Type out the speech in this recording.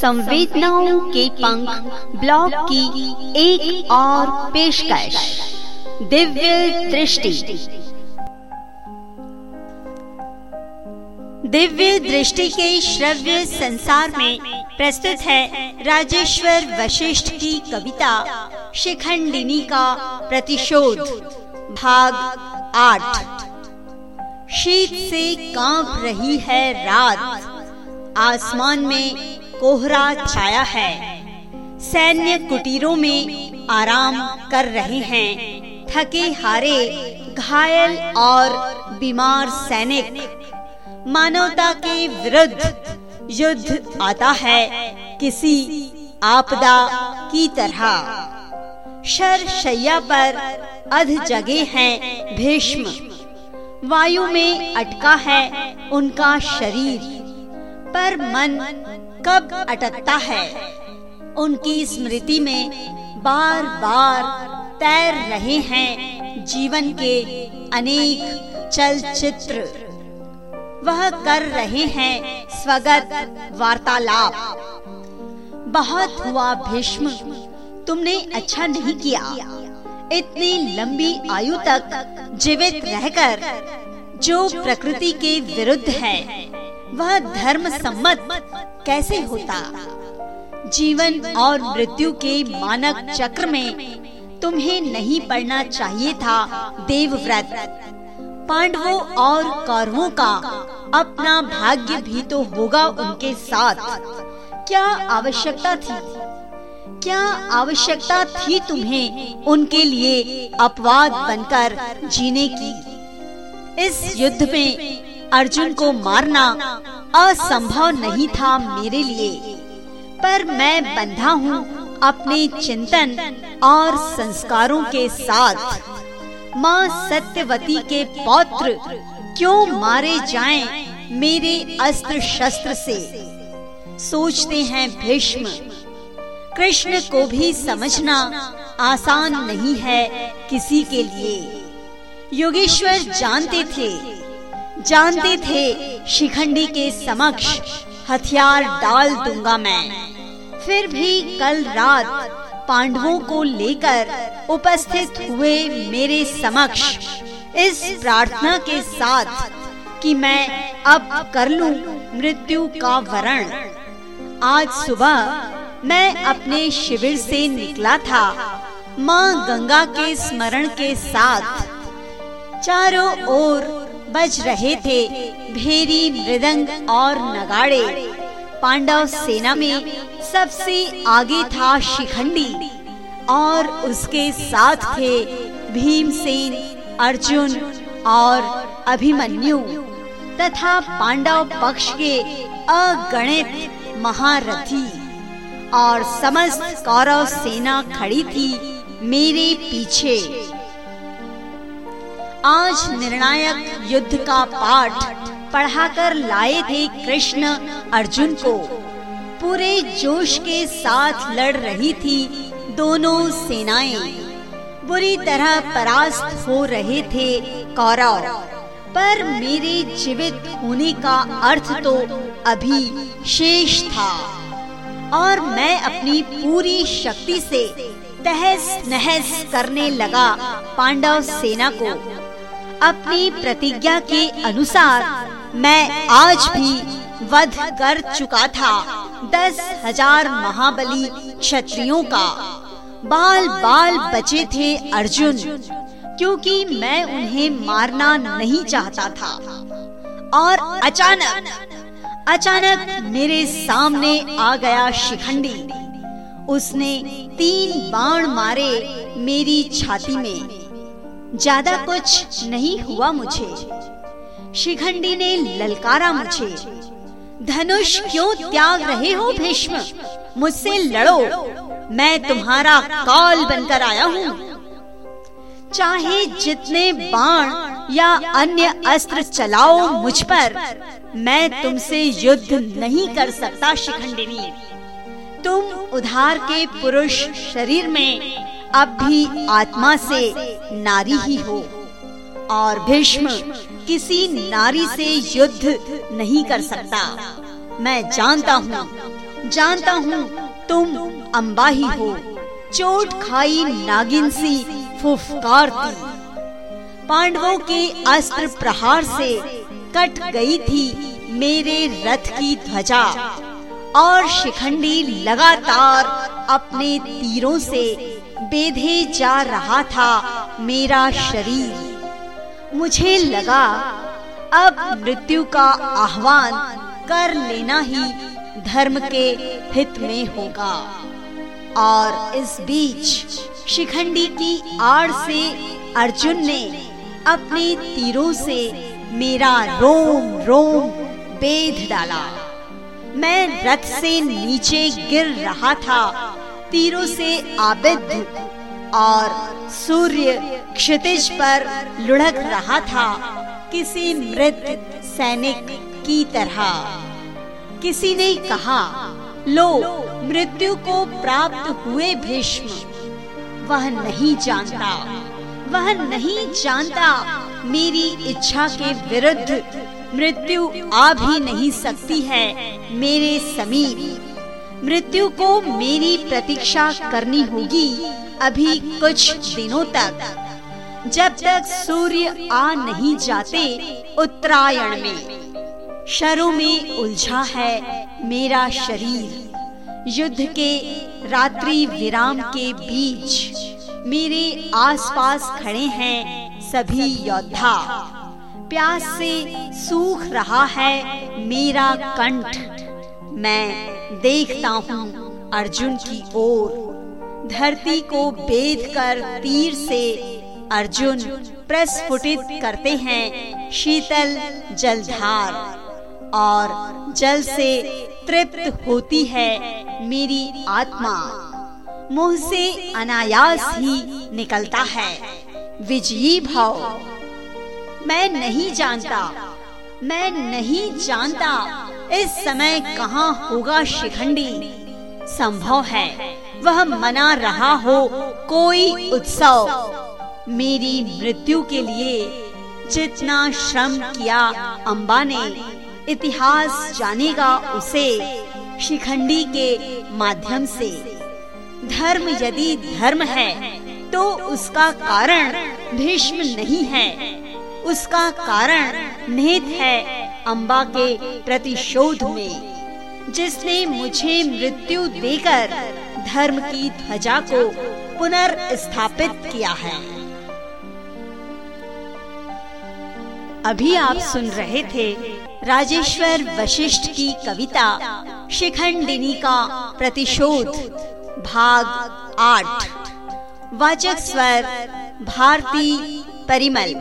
संवेदनाओं के पंख ब्लॉग की एक और पेशकश। दिव्य दृष्टि। दिव्य दृष्टि के श्रव्य संसार में प्रस्तुत है राजेश्वर वशिष्ठ की कविता, शिखंडिनी का प्रतिशोध, भाग आठ। शीत से काँप रही है रात। आसमान में कोहरा छाया है। सैन्य कुटीरों में आराम कर रहे हैं। थके हारे, घायल और बीमार सैनिक। मानवता के विरुद्ध युद्ध आता है किसी आपदा की तरह। शर शैया पर अध जगे हैं भीष्म। वायु में अटका है उनका शरीर। पर मन कब अटकता है? उनकी स्मृति में बार बार तैर रहे हैं जीवन के अनेक चलचित्र। वह कर रहे हैं स्वगत वार्तालाप। बहुत हुआ भीष्म, तुमने अच्छा नहीं किया। इतनी लंबी आयु तक जीवित रहकर, जो प्रकृति के विरुद्ध है वह धर्म सम्मत कैसे होता? जीवन और मृत्यु के मानक चक्र में तुम्हें नहीं पढ़ना चाहिए था, देवव्रत। पांडवों और कौरवों का अपना भाग्य भी तो होगा उनके साथ। क्या आवश्यकता थी? क्या आवश्यकता थी तुम्हें उनके लिए अपवाद बनकर जीने की? इस युद्ध में अर्जुन को मारना असंभव नहीं था मेरे लिए। पर मैं बंधा हूँ अपने चिंतन और संस्कारों के साथ। माँ सत्यवती के पौत्र, क्यों मारे जाएँ मेरे अस्त्र शस्त्र से? सोचते हैं भीष्म, कृष्ण को भी समझना आसान नहीं है किसी के लिए। योगेश्वर जानते थे जानते थे शिखंडी के समक्ष हथियार डाल दूँगा मैं। फिर भी कल रात पांडवों को लेकर उपस्थित हुए मेरे समक्ष। इस प्रार्थना के साथ कि मैं अब कर लूँ मृत्यु का वरण। आज सुबह मैं अपने शिविर से निकला था। माँ गंगा के स्मरण के साथ चारों ओर बज रहे थे भेरी, मृदंग और नगाड़े। पांडव सेना में सबसे आगे था शिखंडी और उसके साथ थे भीमसेन, अर्जुन और अभिमन्यु तथा पांडव पक्ष के अगणित महारथी। और समस्त कौरव सेना खड़ी थी मेरे पीछे। आज निर्णायक युद्ध का पाठ पढ़ाकर लाए थे कृष्ण अर्जुन को। पूरे जोश के साथ लड़ रही थी दोनों सेनाएँ। बुरी तरह परास्त हो रहे थे कौरव। पर मेरे जीवित होने का अर्थ तो अभी शेष था। और मैं अपनी पूरी शक्ति से तहस नहस करने लगा पांडव सेना को। अपनी प्रतिज्ञा के अनुसार मैं आज भी वध कर चुका था। दस हज़ार महाबली क्षत्रियों का। बाल बाल बचे थे अर्जुन, क्योंकि मैं उन्हें मारना नहीं चाहता था। और अचानक अचानक मेरे सामने आ गया शिखंडी। उसने तीन बाण मारे मेरी छाती में। ज़्यादा कुछ नहीं हुआ मुझे। शिखंडी ने ललकारा मुझे। धनुष क्यों त्याग रहे हो भीष्म? मुझसे लड़ो। मैं तुम्हारा काल बनकर आया हूँ। चाहे जितने बाण या अन्य अस्त्र चलाओ मुझ पर, मैं तुमसे युद्ध नहीं कर सकता शिखंडिनी तुम उधार के पुरुष शरीर में अब भी आत्मा से नारी ही हो। और भीष्म किसी नारी से युद्ध नहीं कर सकता। मैं जानता हूँ जानता हूँ तुम अम्बा ही हो। चोट खाई नागिन सी फुफकारती पांडवों के अस्त्र प्रहार से कट गई थी मेरे रथ की ध्वजा। और शिखंडी लगातार अपने तीरों से बेधे जा रहा था। मेरा शरीर। मुझे लगा, अब मृत्यु का आह्वान कर लेना ही धर्म के हित में होगा। और इस बीच शिखंडी की आड़ से अर्जुन ने अपने तीरों से मेरा रोम रोम बेध डाला। मैं रथ से नीचे गिर रहा था, तीरों से आबिद और सूर्य क्षितिज पर लुढ़क रहा था। किसी मृत सैनिक की तरह। किसी ने कहा, लो, मृत्यु को प्राप्त हुए भीष्म। वह नहीं जानता, वह नहीं जानता मेरी इच्छा के विरुद्ध मृत्यु आ भी नहीं सकती है मेरे समीप। मृत्यु को मेरी प्रतीक्षा करनी होगी। अभी कुछ दिनों तक। जब तक सूर्य आ नहीं जाते उत्तरायण में, शरों में उलझा है मेरा शरीर। युद्ध के रात्रि विराम के बीच मेरे आसपास खड़े हैं सभी योद्धा। प्यास से सूख रहा है मेरा कंठ। मैं देखता हूँ अर्जुन की ओर। धरती को बेद कर तीर से अर्जुन प्रस्फुटित करते हैं शीतल जलधार। और जल से तृप्त होती है मेरी आत्मा। मुँह से अनायास ही निकलता है। विजयी भाव। मैं नहीं जानता। मैं नहीं जानता इस समय कहाँ होगा शिखंडी। संभव है। वह मना रहा हो, कोई उत्सव। मेरी मृत्यु के लिए जितना श्रम किया अम्बा ने, इतिहास जानेगा उसे शिखंडी के माध्यम से। धर्म यदि धर्म है तो उसका कारण भीष्म नहीं है। उसका कारण निहित है अम्बा के प्रतिशोध में। जिसने मुझे मृत्यु देकर धर्म की ध्वजा को पुनर्स्थापित किया है। अभी आप सुन रहे थे राजेश्वर वशिष्ठ की कविता शिखंडिनी का प्रतिशोध भाग आठ। वाचक स्वर भारती परिमल।